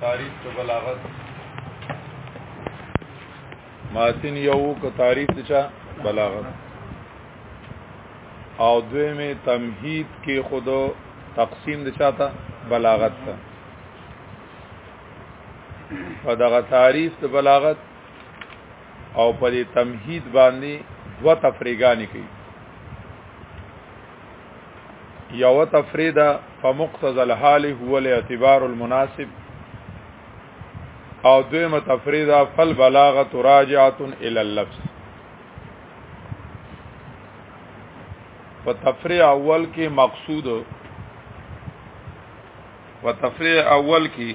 تعریف ته بلاغت ماتن یو کو تعریف ته چا بلاغت او دوی می تمهید کې خود تقسیم د چاته بلاغت ته په دغه تعریف د بلاغت او په دې تمهید باندې دوه تفریګانې کوي یو تفریدا فمقتضى الحال هو الاعتبار المناسب او دویمه تفریدا فالبلاغه راجعه الى اللفظ په تفریع اول کې مقصود و تفریع اول کې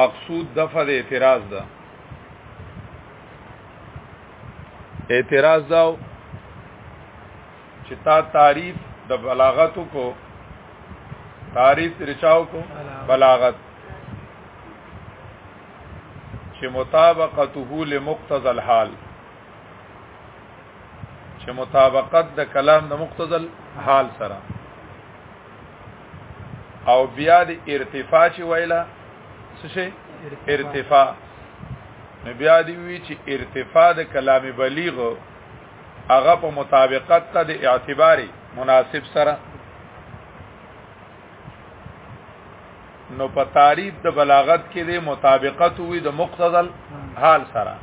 مقصود دفع د اعتراض ده اعتراض داو چې تا تعریف د بلاغت کو تعریف ترچاو کو بلاغت چې مطابقته لمقتضى الحال چې مطابقت د کلام د مقتضى الحال سره او بیا د ارتفاع چې ویلا څه شي ارتفاع نو بیا دی وی چې ارتفاع د کلام بلیغ هغه په مطابقت ته د اعتباري مناسب سره نو په تعریف د بلاغت کې د مطابقت وي د مقتضل حال سره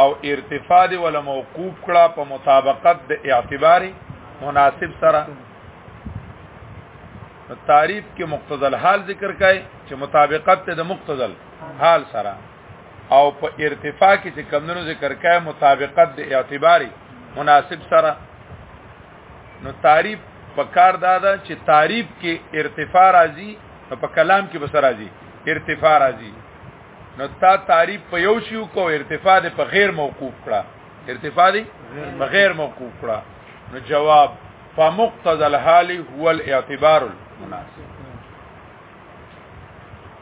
او ارتفاع دی ولا موقوف کړه په مطابقت د اعتباري مناسب سره تعریف کې مقتضل حال ذکر کړي چې مطابقت ته د مقتضل حال سره او په ارتفاع کې چې کمونو ذکر کای مطابقت د اعتباري مناسب سره نو تعریف په کار دادا چې تعریف کې ارتفاع راځي نو په کلام کې بسر راځي ارتفاع راځي نو تا تعریف په یو شیو کو ارتفاع د په غیر موقوف کړه ارتفاع دی په غیر موقوف کړه نو جواب فمقتضى الحال هو الاعتبار المناسب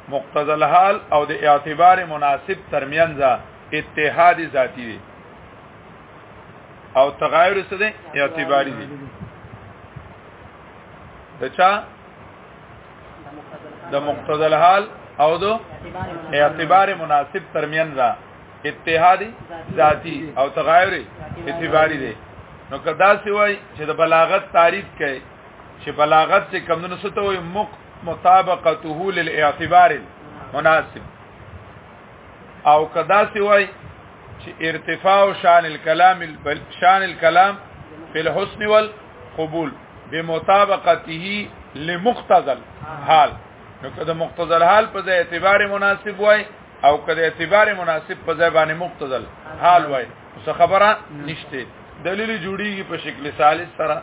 مقتضى الحال او د اعتبار مناسب ترمنځ اتحاد ذاتی دی او تغایر څه دی اعتباری دی دچا د مقتضى الحال او د اعتبار مناسب ترمنځ اتحادی ذاتی او تغایر اعتباری دی نو کدا سی وای چې د بلاغت تعریف کړي چې بلاغت څه کم نه ستو وي مق مطابقته للاعتبار مناسب او کدا سی وای چې ارتفاع شان الكلام البل شان الكلام في الحسن والقبول بمطابقته لمقتضى الحال نو کدا مقتضى الحال په ځای اعتبار مناسب وای او کدا اعتبار مناسب په ځای باندې مقتضى الحال وای څه خبره نشته دلیل جوړیږي په شکل ثالث سره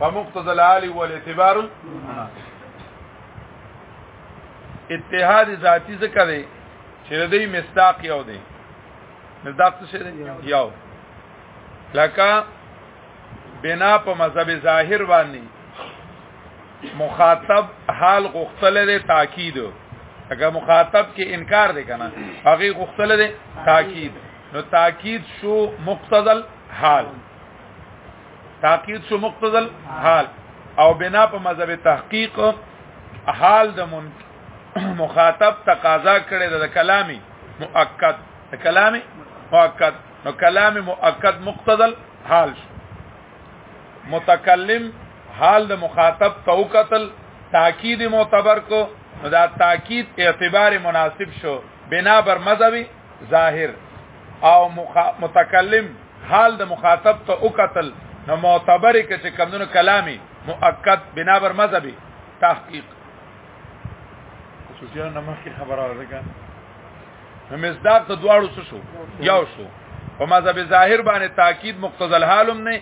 فمقتضى العالي والاعتبار اتحاد ذاتی ذکر دی چې د دې مصداق یو دی مصداق څه دی یو لکه بنا په مذهب ظاهر باندې مخاطب حال غختل دی تاکید اگر مخاطب کې انکار دی کنه هغه غختل دی تاکید نو تاکید شو مقتضل حال تاکید شو مقتضل حال او بنا په مذهب تحقیق حال د مخاطب تقاضا کړي د کلامي مؤکد د کلامي مؤکد نو کلامي مؤکد مقتضل حال شو متکلم حال د مخاطب تو قتل تاکید معتبر کو دا تاکید اعتبار مناسب شو بنا بر مذهبي ظاهر او مخ... متکلم حال د مخاطب ته او قتل نو معتبر کې چې کمونو کلامي مؤکد بنا بر مذهبي تحقیق خصوصیا نه مخکې خبره راځه نو مصداق ته دواړو څه شو یو شو په مذهب ظاهر باندې تاکید مقتضل حالم نه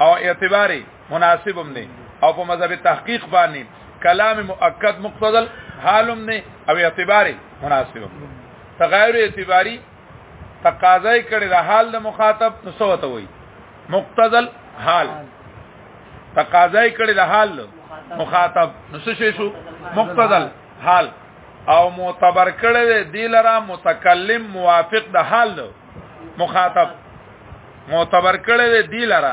او اعتباري مناسب هم نه او په مذهب تحقیق باندې کلام مؤکد مقتضل حالم نه او اعتباري مناسب تغیر اعتباری تقاضای کړي د حال د مخاطب نو سوته وي مقتضل حال تقاضای کړي د حال مخاطب نو څه شو مقتضل حال او معتبر کړي دی لره متکلم موافق د حال مخاطب معتبر کړي دی لره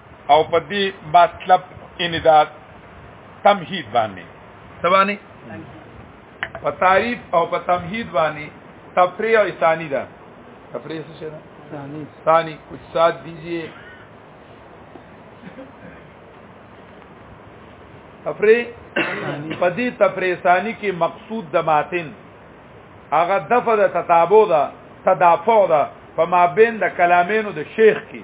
او په دې مطلب ان دا تمهید باندې سبانی په تعریف او په تمهید باندې تفریع ثانی ده تفریع څه شي ده ثانی ثانی کچھ ساتھ دیجئے تفریع په دې تفریع ثانی کې مقصود د ماتن هغه دفع د تتابع ده تدافع ده په مابین د کلامینو د شیخ کې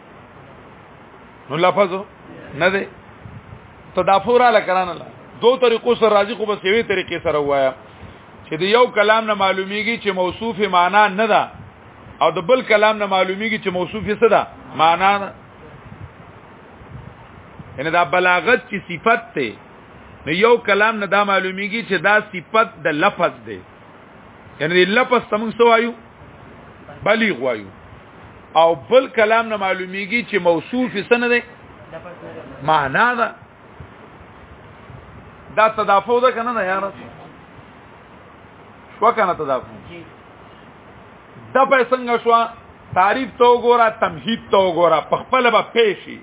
نو لفظ نه دی تدافور علی کرانه دو طریقو سره راځي خو بس یوې طریقې سره وایا چې د یو کلام نه معلومیږي چې موصوف معنا نه ده او د بل کلام نه معلومیږي چې موصوف څه ده معنا نه ان دا بلاغت چې صفت ته نو یو کلام نه دا معلومیږي چې دا صفت د لفظ دی یعنی لپس تمون سوایو بلیغ وایو او بل کلام نه معلومیږي چې موصوف سن ده معنا ده دا تدافع ده کنه نه یار شو کنه تدافع دا په څنګه شو تعریف تو ګورا تمهید تو ګورا په خپل به پیشي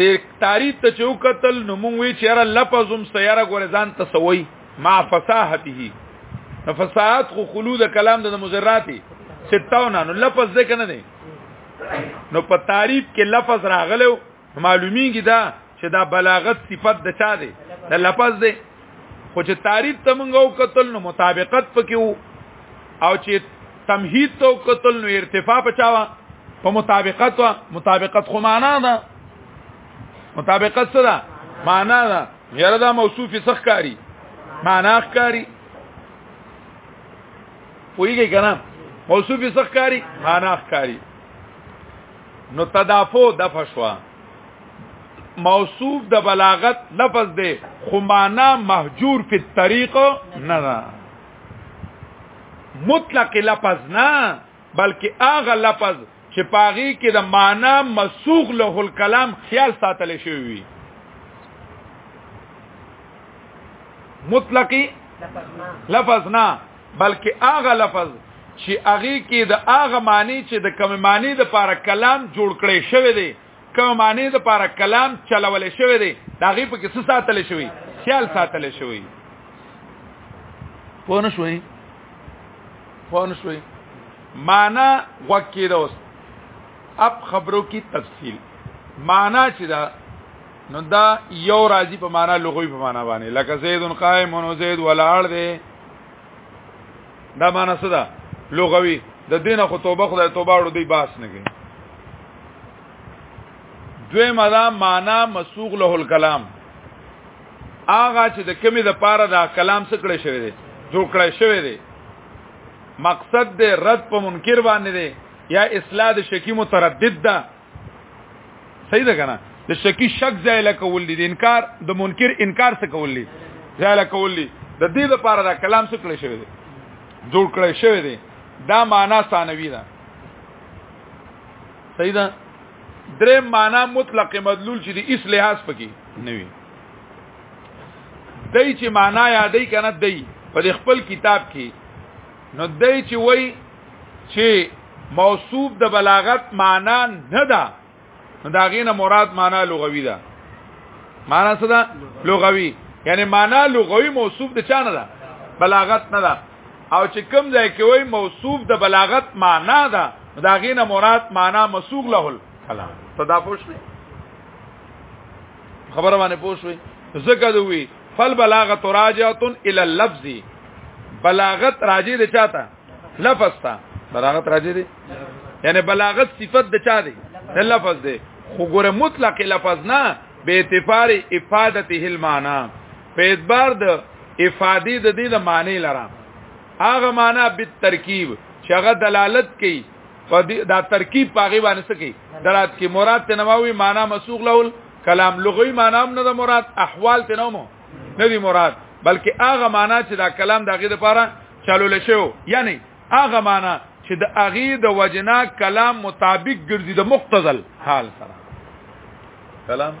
د تاریخ ته چې وکتل نو مونږ وی چیرې لفظ هم سیاره ګورې ځان تسوي مع فصاحته فصاحت خو خلود کلام د مزراتی ستاونه نو لفظ ځکه نه دی نو په تعریف کې لفظ راغلو معلومیږي دا چې دا بلاغت صفت د چا دی د لفظ دی خو چې تعریف ته مونږ او قتل نو مطابقت پکې وو او چې تمهید ته قتل نو ارتفاع پچاوا په مطابقت وا مطابقت خو معنا ده مطابقت څه ده معنا ده یره دا موصوف څخ کاری معنا ښکاری پویږي کنه موصوف څخ کاری معنا ښکاری نو تدافع دفع شوا موصوف د بلاغت لفظ دی خو معنا محجور فی الطریق نه نه مطلق لفظ نه بلکې هغه لفظ چې پاغي کې د معنا مسوغ له الکلام خیال ساتل شوی وي مطلقی لفظ نه بلکې هغه لفظ چې هغه کې د هغه معنی چې د کوم معنی د پاره کلام جوړ کړي شوی دی کوم معنی د پاره کلام چلول شوی دی دا غي په کې څه ساتل شوی خیال ساتل شوی پونه شوی پونه شوی معنا وکي دا اوس اپ خبرو کی تفصیل معنا چې دا نو دا یو راضی په معنا لغوي په معنا باندې لکه زید قائم او زید ولاړ دی دا معنا څه ده لغوي د دینه خو توبه خدای توبه وړو دی باس نه کوي دوی مدا معنا مسوغ له الکلام آغا چې د کمی د پاره دا کلام څه کړی شوی دی جوړ کړی شوی دی مقصد د رد په منکر باندې دی یا اصلاح د شکی متردد ده صحیح ده کنه د شکی شک ځای لکه ولې د انکار د منکر انکار څه کولی ځای لکه ولې د دې لپاره دا کلام څه کړی شوی دی جوړ کړی شوی دی دا معنا ثانوی ده صحیح ده درې معنا مطلق مدلول چې د اس لحاظ پکې نه وي دای چې معنا یادې کنه دای په خپل کتاب کې نو دای چې وای چې موصوف د بلاغت معنا نه ده نو دا غینه مراد معنا لغوي ده معنا څه ده لغوي یعنی معنا لغوي موصوف د چا نه ده بلاغت نه ده او چې کوم ځای کې وای موصوف د بلاغت معنا ده دا غینه مراد معنا مسوغ له کلام تدافوش نه خبره باندې پوښوي زکه دوی فل بلاغت راجعه الى اللفظ بلاغت راجی د چاته لفظ تا بلاغت راجی دی یعنی بلاغت صفت د چا دی د لفظ دی خو ګوره مطلق لفظ نه به اعتبار افادته المعنا په اعتبار د افادی د دې د معنی لره هغه معنی به ترکیب چې هغه دلالت کوي په دا ترکیب پاغي باندې سکی درات کې مراد تنواوی معنی مسوغ لول کلام لغوي معنی هم نه د مراد احوال تنومو نه دی مراد بلکې هغه معنا چې دا کلام دغه د پاره چالو لشو یعنی هغه معنا چې د اغي د وجنا کلام مطابق ګرځي د مقتضل حال سره کلام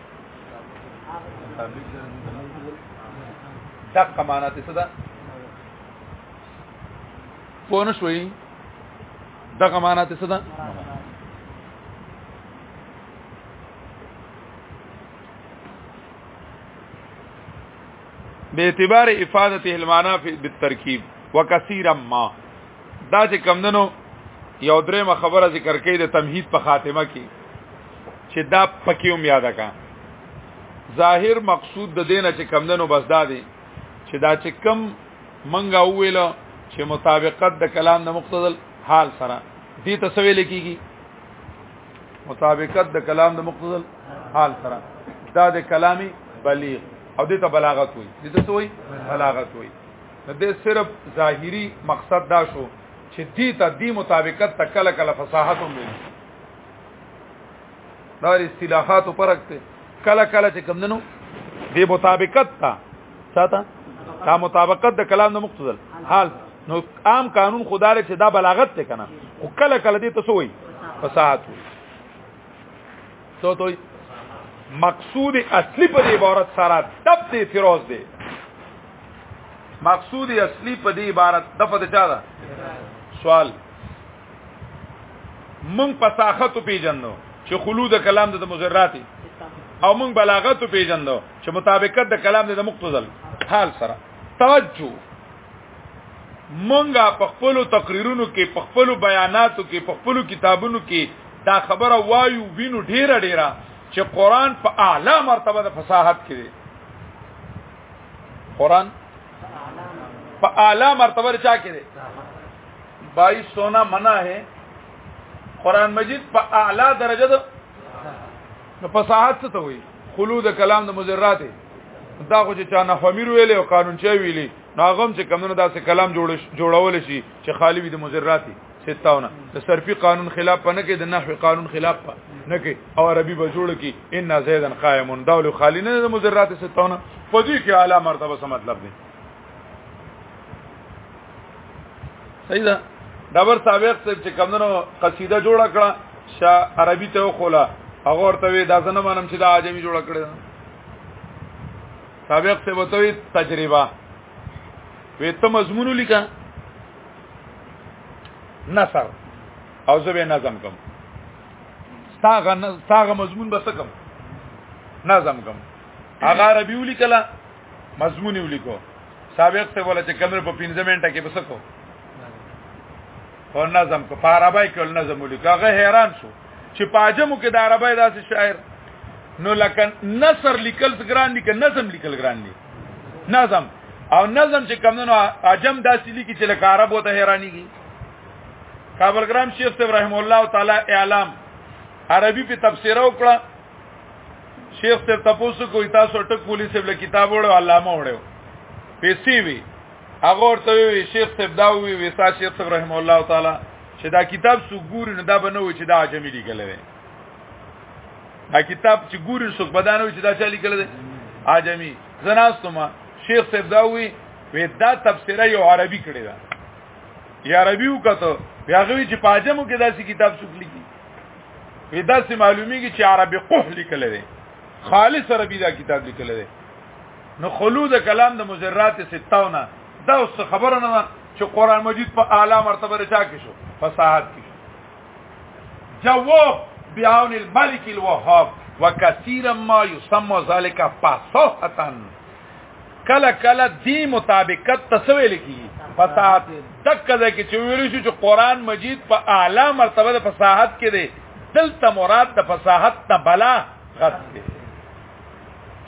دقه معنا ته څه ده پوه نه شوي دغه معنا ته څه ده به اعتبار افاده المانا بالترکیب وکثیرا ما دا چې کمندنو یو درېمه خبره ذکر کړي د تمهید په خاتمه کې چې دا پکې هم یاد کا ظاهر مقصود د دینه چې کمندنو بس دا دی چې دا چې کم منګه ویل چې مطابقت د کلام د مقتضل حال سره دې تسویل کیږي مطابقت د کلام د مقتضل حال سره دا د کلامي بلیغ او د بلاغت وي د څه وي بلاغت وي د صرف ظاهری مقصد دا شو چې دې ته دې مطابقت ته کله کله فصاحت هم وي دا اصطلاحات پرکته کله کله چې کمندنو دې مطابقت ته چاته دا مطابقت د کلام د مقتضل حال نو عام قانون خدای چې دا بلاغت ته کنه خو کله کله دې تاسو وي فساحت تو تو مقصود اصلي په عبارت سره دب دې اعتراض دی مقصود اصلي په دې عبارت دغه د چا ده سوال مونږ په ساختو پیجنو چې خلود کلام د مزراتي او مونږ بلاغت پیجنو چې مطابقت د کلام د مقتضل حال سره توجه مونږه په خپل تقریرونو کې په خپل بیاناتو کې په خپل کتابونو کې دا خبره وایو وینو ډیره ډیره چې قران په اعلی مرتبه د فصاحت کې دی قران په اعلی مرتبه چا کې دی بای سونا منع ہے قران مجید په اعلی درجه ده نو فصاحت څه ته وي خلو د کلام د مزرات دا خو چې چا نه خمیر ویلې او قانون چا ویلې ناغم چې کمونه داسې کلام جوړ جوړول شي چې خالی وي د مزرات ستاونه د صرفي قانون خلاف پنه کې د نحوی قانون خلاف نه کې او عربي به جوړ کې ان زیدن قائم دول خالی نه د مزرات ستاونه فدی کې اعلی مرتبه سم مطلب دی صحیح ده دبر سابق صاحب چې کمنو قصیده جوړه کړه شا عربي ته وخوله هغه ورته وی دا زنه منم چې دا عجمی جوړه کړه سابق صاحب ته وی تجربه وی ته مضمون لیکه نثر او زه به نظم کوم ساغه ساغه مضمون به څه کوم نظم کوم هغه عربي ولیکله مضمون یې ولیکو سابق څه ولا چې کمر په 15 منټه کې بس کو او نظم کو فارابای کې نظم ولیکو هغه حیران شو چې پاجمو کې د عربی داسې شاعر نو لکه نثر لیکل ګران دي که نظم لیکل ګران دي نظم او نظم چې کمونو عجم داسې لیکي چې لکه عرب وته حیرانيږي کابل ګرام شیخ ابراهیم الله تعالی اعلام عربي په تفسیر وکړه شیخ تر تاسو کوی تاسو ټک پولیس له کتاب وړو علامه وړو پیسې وی هغه ورته وی شیخ صاحب دا وی وسا شیخ صاحب رحم الله تعالی چې دا کتاب سو ګوري نه دا بنو چې دا عجمی لیکل دی دا کتاب چې ګوري سو بدانو چې دا چا لیکل دی عجمی زناستما شیخ صاحب دا وی وی دا تفسیره یو عربي کړی دا یا عربي وکړه بیا غوي چې پاجمو کې داسې کتاب څوک لیکي وی دا سه معلومیږي چې عربي قح لیکل دي خالص عربي دا کتاب لیکل دي نو خلود کلام د مزرات ستاونه دا اوس خبره نه چې قران مجید په اعلی مرتبه رچا کې شو فصاحت کې جواب بیان الملک الوهاب وکثیرا ما یسمى ذلك فصاحتا کله کله دی مطابقت تسویل کی فصاحت دک ځای کې چې ویل شو چې قران مجید په اعلی مرتبه د فصاحت کې دی دلته مراد د فصاحت نه بلا غت دی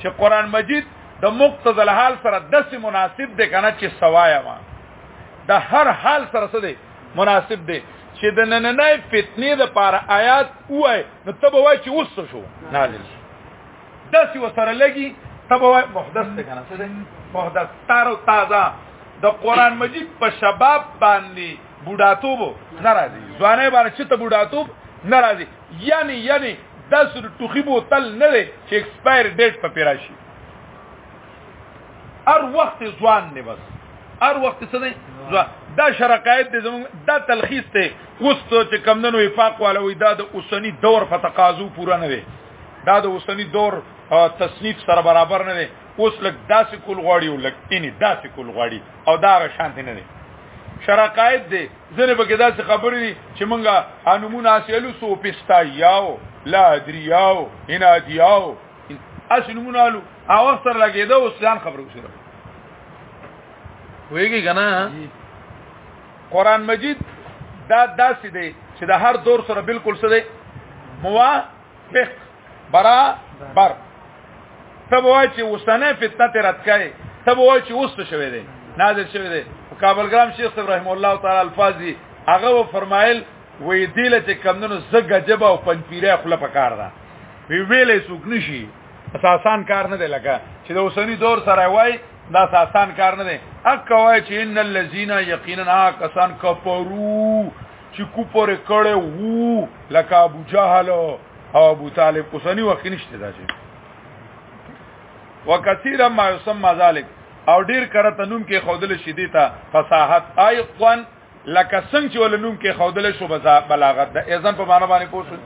چې قران مجید د مقتضى الحال سره دس مناسب دی کنه چې سوایا ما د هر حال سره سره دی مناسب دی چې د نننې فتنې د پاره آیات وای نو تبه وای چې اوس شو نازل شو داسې وسره لګي تبو محدث څه کنه څه محدث تار او تازه د قران مجید په شباب باندې بوډاتوب ناراضي ځواني باندې چې ته بوډاتوب ناراضي یعنی یعنی د سر ټوخي بوتل نه دی چې ایکسپایر ډیټ په پیرا شي هر وخت ځوان نه بس هر وخت څه دی دا شرقایت د زمون دا تلخیص ته اوس ته چې کمندونو وفاق والوي دا د اوسنی دور په تقاضو پوره نه وي دا د اوسنی دور تصنیف سره برابر نه دی اوس لک داسې کول غواړي او لک تینې داسې کول غواړي او دا غ شانت نه دی شرقایت دی زنه به داسې خبرې دي چې مونږه انمون حاصلو سو پستایاو لا دریاو ان ادیاو اس نمونالو او سره لګیدا اوس ځان خبرو سره ویږي کنه قران مجید دا داسې دی چې د هر دور سره بالکل سره دی موافق برابر تب وای چې وسنه فتنه تر اتکای تب وای چې وست شوی دی نازل شوی دی کابل ګرام شیخ ابراهیم الله تعالی الفاظی هغه و فرمایل وې دیله چې کمندونو زګه جبا او پنځپیره خپل پکار ده وی ویلې سوک نشي اساسان کار نه دی لکه چې د اوسنی دور سره وای دا اساسان کار نه دی اک وای چې ان الذين يقينا کسان کفرو چې کوپر کړه وو لکه ابو جهل او ابو طالب اوسنی وخت نشته دا چې وکثیر ما یسمى ذلک او ډیر کرته نوم کې خودل شدی ته فصاحت ایقون لکه څنګه چې ولنوم کې خودل شو بلاغت د اذن په معنا باندې پوښتنه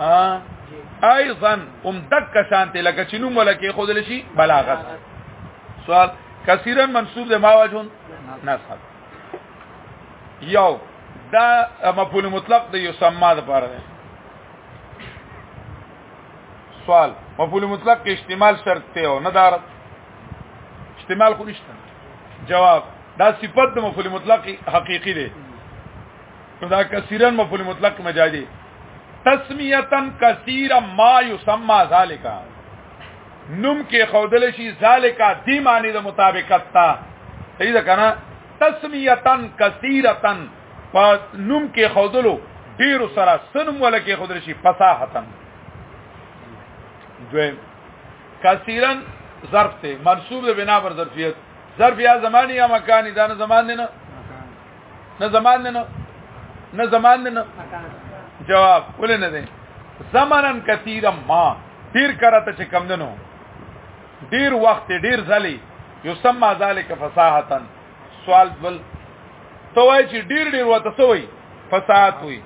ها ايضا هم دک شانته لکه چې نوم ولکه خودل شي بلاغت سوال کثیرا منصوب ده ما وجهون نصب یو دا مفعول مطلق د یسمع د پاره ده سوال مفعول مطلق کې استعمال شرط ته او نه دار استعمال خو نشته جواب دا صفت د مفعول مطلق حقيقي دی دا کثیرا مفعول مطلق مجازي تسمیتا کثیرا ما یسمى ذالک نوم کې خودل شي ذالک دی معنی د مطابقت تا صحیح ده کنه تسمیتا کثیرا په نوم کې خودلو ډیر سره سنم ولکه خودل شي فصاحتن دویم کثیرا ظرف ته منصوب ده بنا پر ظرفیت ظرف یا زمانی یا مکانی دا نه زمان دی نه نه زمان دی نه نه زمان دی نه جواب ولې نه دی زمانن کثیرا ما ډیر کرته چې کم دنو ډیر وخت ډیر ځلی یسمى ذلک فصاحتا سوال بل توای چې ډیر ډیر وته سوی فصاحت وي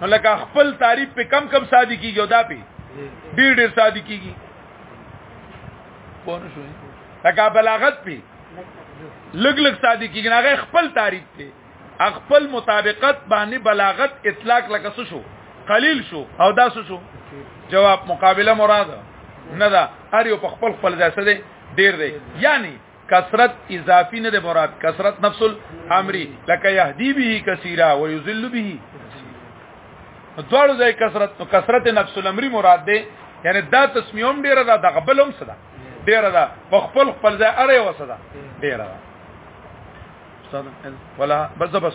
نو لکه خپل تعریف په کم کم ساده کیږي او دا په ډیر ډیر ساده کیږي پونه شو لکه بلاغت په لګ لګ ساده کیږي هغه خپل تعریف ته خپل مطابقت باندې بلاغت اطلاق لکه څه شو قلیل شو او دا څه شو جواب مقابله مراد نه دا هر یو په خپل خپل ځای سره ډیر دی یعنی کثرت اضافی نه مراد کثرت نفس الامری لکه یهدی به کثیرا و یذل به دوړو ځای کثرت نو کثرت نفس الامری مراد ده یعنی دا تسمیوم ډیره ده د غبلم صدا ډیره ده په خپل خپل ځای اړه وسدا ډیره ده استاد ولا بس بس